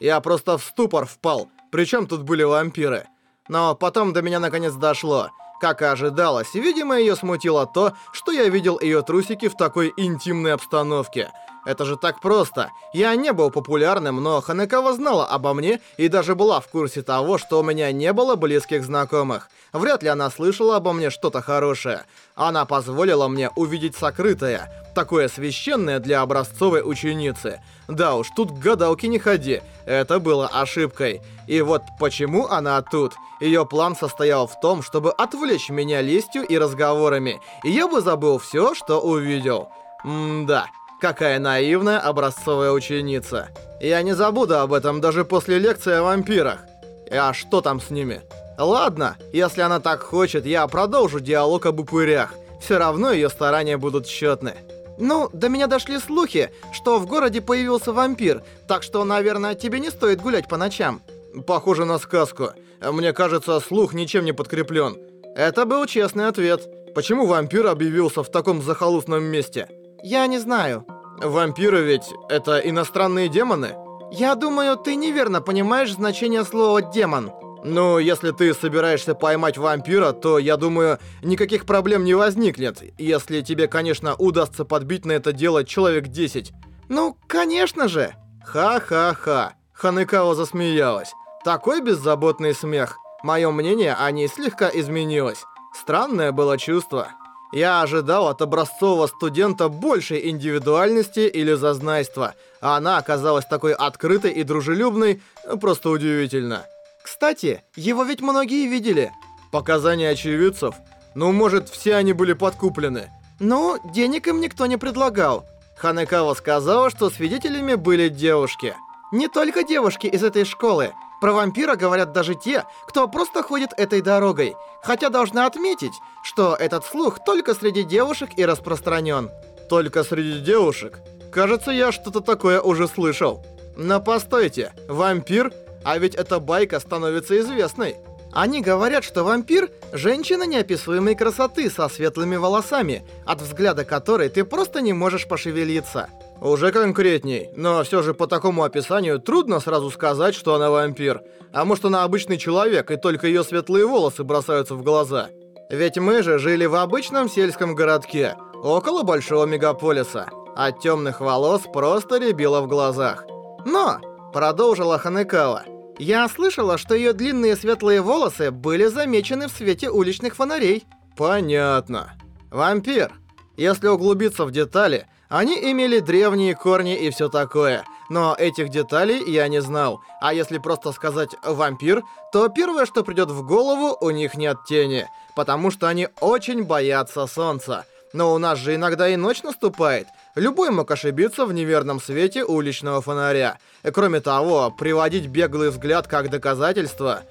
Я просто в ступор впал. Причем тут были вампиры? Но потом до меня наконец дошло. Как и ожидалось, видимо, ее смутило то, что я видел ее трусики в такой интимной обстановке. Это же так просто. Я не был популярным, но Ханекава знала обо мне и даже была в курсе того, что у меня не было близких знакомых. Вряд ли она слышала обо мне что-то хорошее. Она позволила мне увидеть сокрытое, такое священное для образцовой ученицы. Да уж, тут гадалки не ходи. Это было ошибкой. И вот почему она тут. Ее план состоял в том, чтобы отвлечь меня лестью и разговорами, и я бы забыл все, что увидел. М-да. Какая наивная образцовая ученица. Я не забуду об этом даже после лекции о вампирах. А что там с ними? Ладно, если она так хочет, я продолжу диалог об упырях. Все равно ее старания будут тщетны. Ну, до меня дошли слухи, что в городе появился вампир, так что, наверное, тебе не стоит гулять по ночам. Похоже на сказку. Мне кажется, слух ничем не подкреплен. Это был честный ответ. Почему вампир объявился в таком захолустном месте? Я не знаю. Вампиры ведь это иностранные демоны? Я думаю, ты неверно понимаешь значение слова «демон». Ну, если ты собираешься поймать вампира, то, я думаю, никаких проблем не возникнет, если тебе, конечно, удастся подбить на это дело человек 10. Ну, конечно же. Ха-ха-ха. Ханекао засмеялась. Такой беззаботный смех. Мое мнение о ней слегка изменилось. Странное было чувство. Я ожидал от образцового студента большей индивидуальности или зазнайства, а она оказалась такой открытой и дружелюбной, просто удивительно. Кстати, его ведь многие видели. Показания очевидцев? Ну, может, все они были подкуплены. Ну, денег им никто не предлагал. Ханекава сказала, что свидетелями были девушки. Не только девушки из этой школы. Про вампира говорят даже те, кто просто ходит этой дорогой. Хотя должна отметить, что этот слух только среди девушек и распространен. Только среди девушек? Кажется, я что-то такое уже слышал. Но постойте, вампир? А ведь эта байка становится известной. Они говорят, что вампир – женщина неописуемой красоты со светлыми волосами, от взгляда которой ты просто не можешь пошевелиться. Уже конкретней, но все же по такому описанию трудно сразу сказать, что она вампир. А может она обычный человек, и только ее светлые волосы бросаются в глаза. Ведь мы же жили в обычном сельском городке, около большого мегаполиса. От темных волос просто рябило в глазах. Но, продолжила Ханекава, я слышала, что ее длинные светлые волосы были замечены в свете уличных фонарей. Понятно. Вампир. Если углубиться в детали, они имели древние корни и все такое, но этих деталей я не знал. А если просто сказать «вампир», то первое, что придет в голову, у них нет тени, потому что они очень боятся солнца. Но у нас же иногда и ночь наступает. Любой мог ошибиться в неверном свете уличного фонаря. Кроме того, приводить беглый взгляд как доказательство...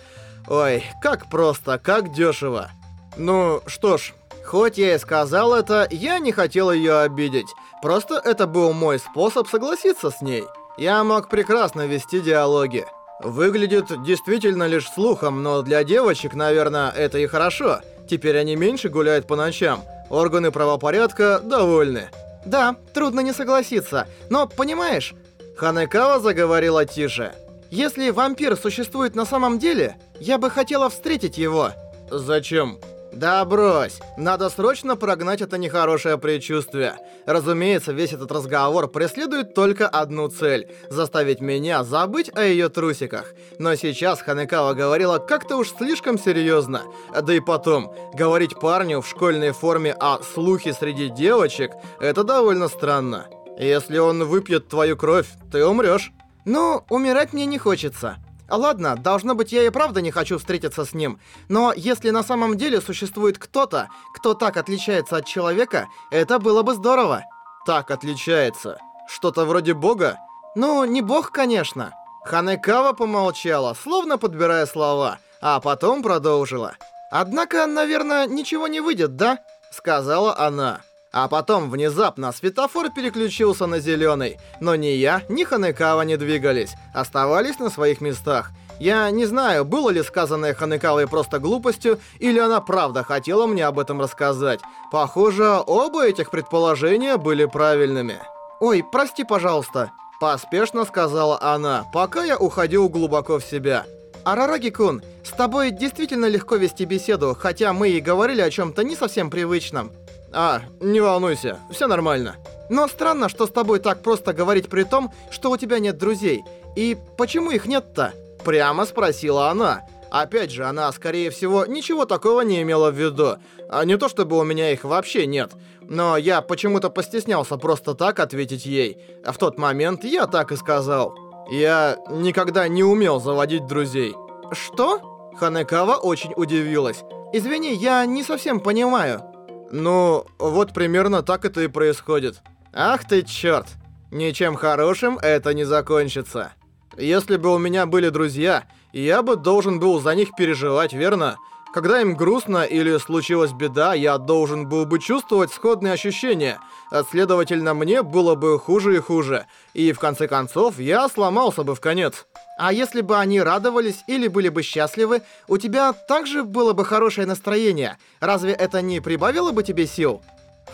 Ой, как просто, как дешево. Ну, что ж, Хоть я и сказал это, я не хотел ее обидеть. Просто это был мой способ согласиться с ней. Я мог прекрасно вести диалоги. Выглядит действительно лишь слухом, но для девочек, наверное, это и хорошо. Теперь они меньше гуляют по ночам. Органы правопорядка довольны. Да, трудно не согласиться. Но, понимаешь, Ханекава заговорила тише. Если вампир существует на самом деле, я бы хотела встретить его. Зачем? Да брось, надо срочно прогнать это нехорошее предчувствие. Разумеется, весь этот разговор преследует только одну цель – заставить меня забыть о ее трусиках. Но сейчас Ханекава говорила как-то уж слишком серьезно. Да и потом, говорить парню в школьной форме о слухе среди девочек – это довольно странно. Если он выпьет твою кровь, ты умрешь. Ну, умирать мне не хочется. Ладно, должно быть, я и правда не хочу встретиться с ним. Но если на самом деле существует кто-то, кто так отличается от человека, это было бы здорово. Так отличается. Что-то вроде бога? Ну, не бог, конечно. Ханекава помолчала, словно подбирая слова, а потом продолжила. «Однако, наверное, ничего не выйдет, да?» Сказала она. А потом внезапно светофор переключился на зеленый, но ни я, ни Ханекава не двигались, оставались на своих местах. Я не знаю, было ли сказанное Ханекавой просто глупостью, или она правда хотела мне об этом рассказать. Похоже, оба этих предположения были правильными. «Ой, прости, пожалуйста». Поспешно сказала она, пока я уходил глубоко в себя. Арараги-кун, с тобой действительно легко вести беседу, хотя мы и говорили о чем-то не совсем привычном. А, не волнуйся, все нормально. Но странно, что с тобой так просто говорить при том, что у тебя нет друзей. И почему их нет-то? Прямо спросила она. Опять же, она, скорее всего, ничего такого не имела в виду. А не то, чтобы у меня их вообще нет. Но я почему-то постеснялся просто так ответить ей. В тот момент я так и сказал. Я никогда не умел заводить друзей. Что? Ханекава очень удивилась. Извини, я не совсем понимаю. Ну, вот примерно так это и происходит. Ах ты чёрт. Ничем хорошим это не закончится. Если бы у меня были друзья, я бы должен был за них переживать, верно? Когда им грустно или случилась беда, я должен был бы чувствовать сходные ощущения, а следовательно, мне было бы хуже и хуже. И в конце концов, я сломался бы в конец. А если бы они радовались или были бы счастливы, у тебя также было бы хорошее настроение. Разве это не прибавило бы тебе сил?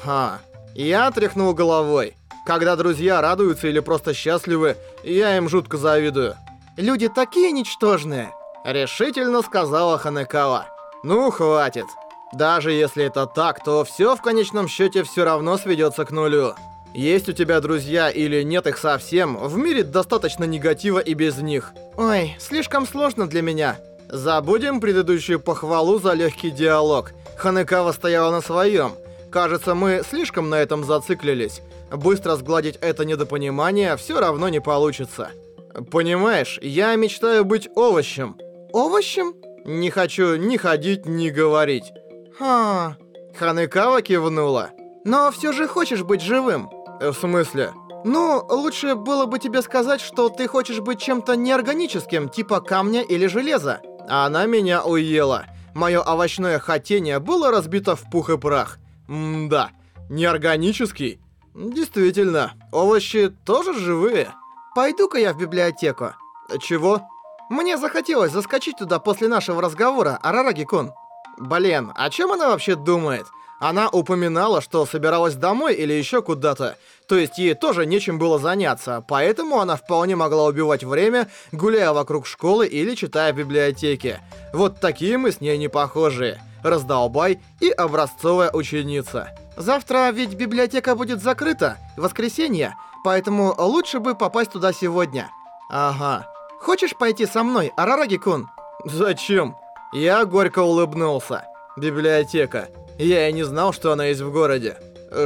Ха. Я тряхнул головой. Когда друзья радуются или просто счастливы, я им жутко завидую. Люди такие ничтожные, решительно сказала Ханекава. Ну, хватит. Даже если это так, то все в конечном счете все равно сведется к нулю. Есть у тебя друзья или нет их совсем, в мире достаточно негатива и без них. Ой, слишком сложно для меня. Забудем предыдущую похвалу за легкий диалог. Ханекава стояла на своем. Кажется, мы слишком на этом зациклились. Быстро сгладить это недопонимание все равно не получится. Понимаешь, я мечтаю быть овощем. Овощем? Не хочу ни ходить, ни говорить. Ха. Ханекава кивнула. Но все же хочешь быть живым. В смысле? Ну, лучше было бы тебе сказать, что ты хочешь быть чем-то неорганическим, типа камня или железа. Она меня уела. Мое овощное хотение было разбито в пух и прах. М-да, неорганический? Действительно, овощи тоже живые. Пойду-ка я в библиотеку. Чего? Мне захотелось заскочить туда после нашего разговора, Арараги-кун. Блин, о чем она вообще думает? Она упоминала, что собиралась домой или еще куда-то. То есть ей тоже нечем было заняться, поэтому она вполне могла убивать время, гуляя вокруг школы или читая в библиотеке. Вот такие мы с ней не похожие. Раздолбай и образцовая ученица. Завтра ведь библиотека будет закрыта, воскресенье, поэтому лучше бы попасть туда сегодня. Ага. Хочешь пойти со мной, Арараги-кун? Зачем? Я горько улыбнулся. Библиотека. Я и не знал, что она есть в городе.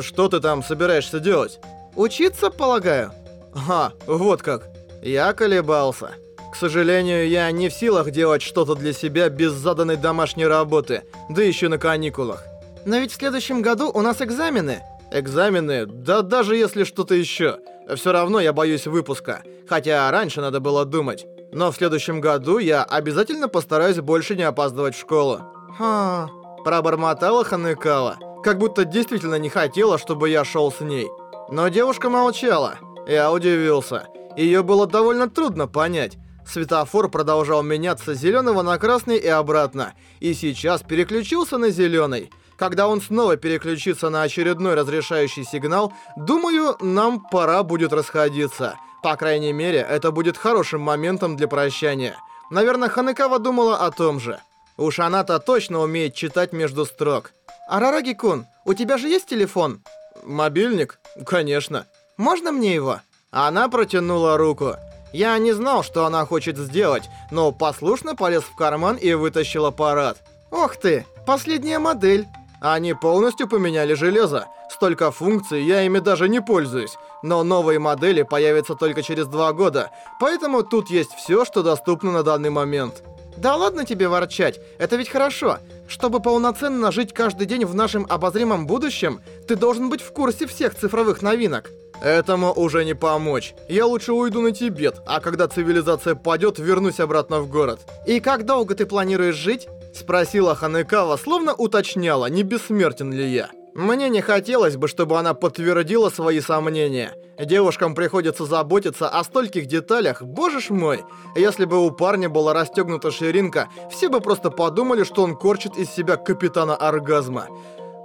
Что ты там собираешься делать? Учиться, полагаю? Ага, вот как. Я колебался. К сожалению, я не в силах делать что-то для себя без заданной домашней работы, да еще на каникулах. Но ведь в следующем году у нас экзамены. Экзамены? Да даже если что-то еще. Все равно я боюсь выпуска. Хотя раньше надо было думать. Но в следующем году я обязательно постараюсь больше не опаздывать в школу. Ха. Пробормотала Ханекава. Как будто действительно не хотела, чтобы я шел с ней. Но девушка молчала. Я удивился. Ее было довольно трудно понять. Светофор продолжал меняться с зеленого на красный и обратно. И сейчас переключился на зеленый. Когда он снова переключится на очередной разрешающий сигнал, думаю, нам пора будет расходиться. По крайней мере, это будет хорошим моментом для прощания. Наверное, Ханекава думала о том же. Уж она-то точно умеет читать между строк. Арараги-кун, у тебя же есть телефон? Мобильник? Конечно. Можно мне его? Она протянула руку. Я не знал, что она хочет сделать, но послушно полез в карман и вытащил аппарат. Ох ты, последняя модель. Они полностью поменяли железо. Столько функций, я ими даже не пользуюсь. Но новые модели появятся только через два года, поэтому тут есть все, что доступно на данный момент. Да ладно тебе ворчать, это ведь хорошо. Чтобы полноценно жить каждый день в нашем обозримом будущем, ты должен быть в курсе всех цифровых новинок. Этому уже не помочь. Я лучше уйду на Тибет, а когда цивилизация падет, вернусь обратно в город. И как долго ты планируешь жить? Спросила Ханекава, словно уточняла, не бессмертен ли я. Мне не хотелось бы, чтобы она подтвердила свои сомнения. Девушкам приходится заботиться о стольких деталях, боже ж мой. Если бы у парня была расстегнута ширинка, все бы просто подумали, что он корчит из себя капитана оргазма.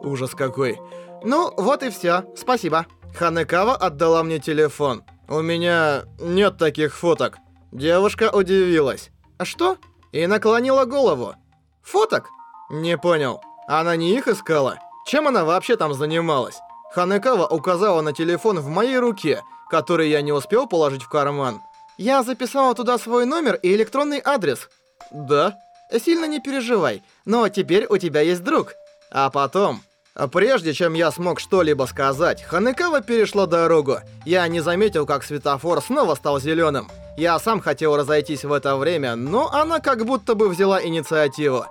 Ужас какой. Ну, вот и все. Спасибо. Ханекава отдала мне телефон. У меня нет таких фоток. Девушка удивилась. А что? И наклонила голову. Фоток? Не понял. Она не их искала? Чем она вообще там занималась? Ханекава указала на телефон в моей руке, который я не успел положить в карман. Я записала туда свой номер и электронный адрес. Да? Сильно не переживай, но теперь у тебя есть друг. А потом... Прежде чем я смог что-либо сказать, Ханекава перешла дорогу. Я не заметил, как светофор снова стал зеленым. Я сам хотел разойтись в это время, но она как будто бы взяла инициативу.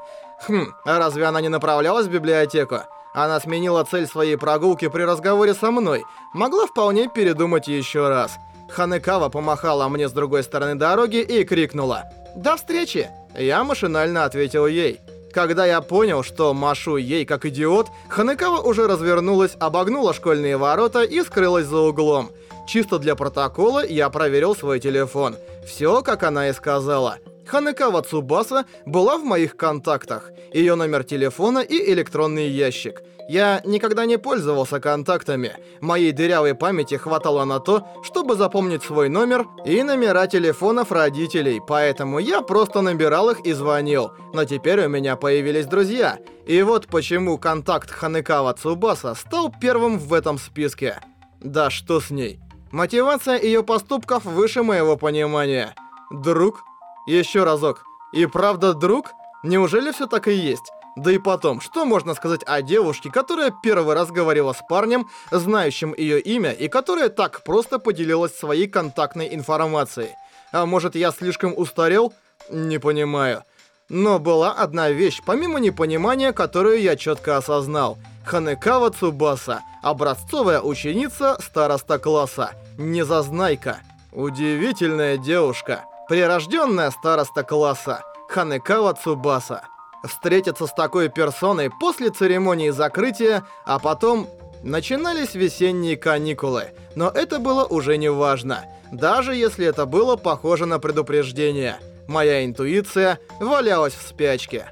Хм, а разве она не направлялась в библиотеку? Она сменила цель своей прогулки при разговоре со мной. Могла вполне передумать еще раз. Ханекава помахала мне с другой стороны дороги и крикнула «До встречи!» Я машинально ответил ей. Когда я понял, что машу ей как идиот, Ханекава уже развернулась, обогнула школьные ворота и скрылась за углом. Чисто для протокола я проверил свой телефон. Все, как она и сказала. Ханекава Цубаса была в моих контактах. Ее номер телефона и электронный ящик. Я никогда не пользовался контактами. Моей дырявой памяти хватало на то, чтобы запомнить свой номер и номера телефонов родителей, поэтому я просто набирал их и звонил. Но теперь у меня появились друзья. И вот почему контакт Ханекава Цубаса стал первым в этом списке. Да что с ней? Мотивация ее поступков выше моего понимания. Друг? Еще разок. И правда друг? Неужели все так и есть? Да и потом, что можно сказать о девушке, которая первый раз говорила с парнем, знающим ее имя, и которая так просто поделилась своей контактной информацией? А может, я слишком устарел? Не понимаю. Но была одна вещь, помимо непонимания, которую я четко осознал. Ханекава Цубаса, образцовая ученица староста класса, незазнайка. Удивительная девушка, прирожденная староста класса, Ханекава Цубаса встретиться с такой персоной после церемонии закрытия, а потом начинались весенние каникулы. Но это было уже не важно, даже если это было похоже на предупреждение. Моя интуиция валялась в спячке.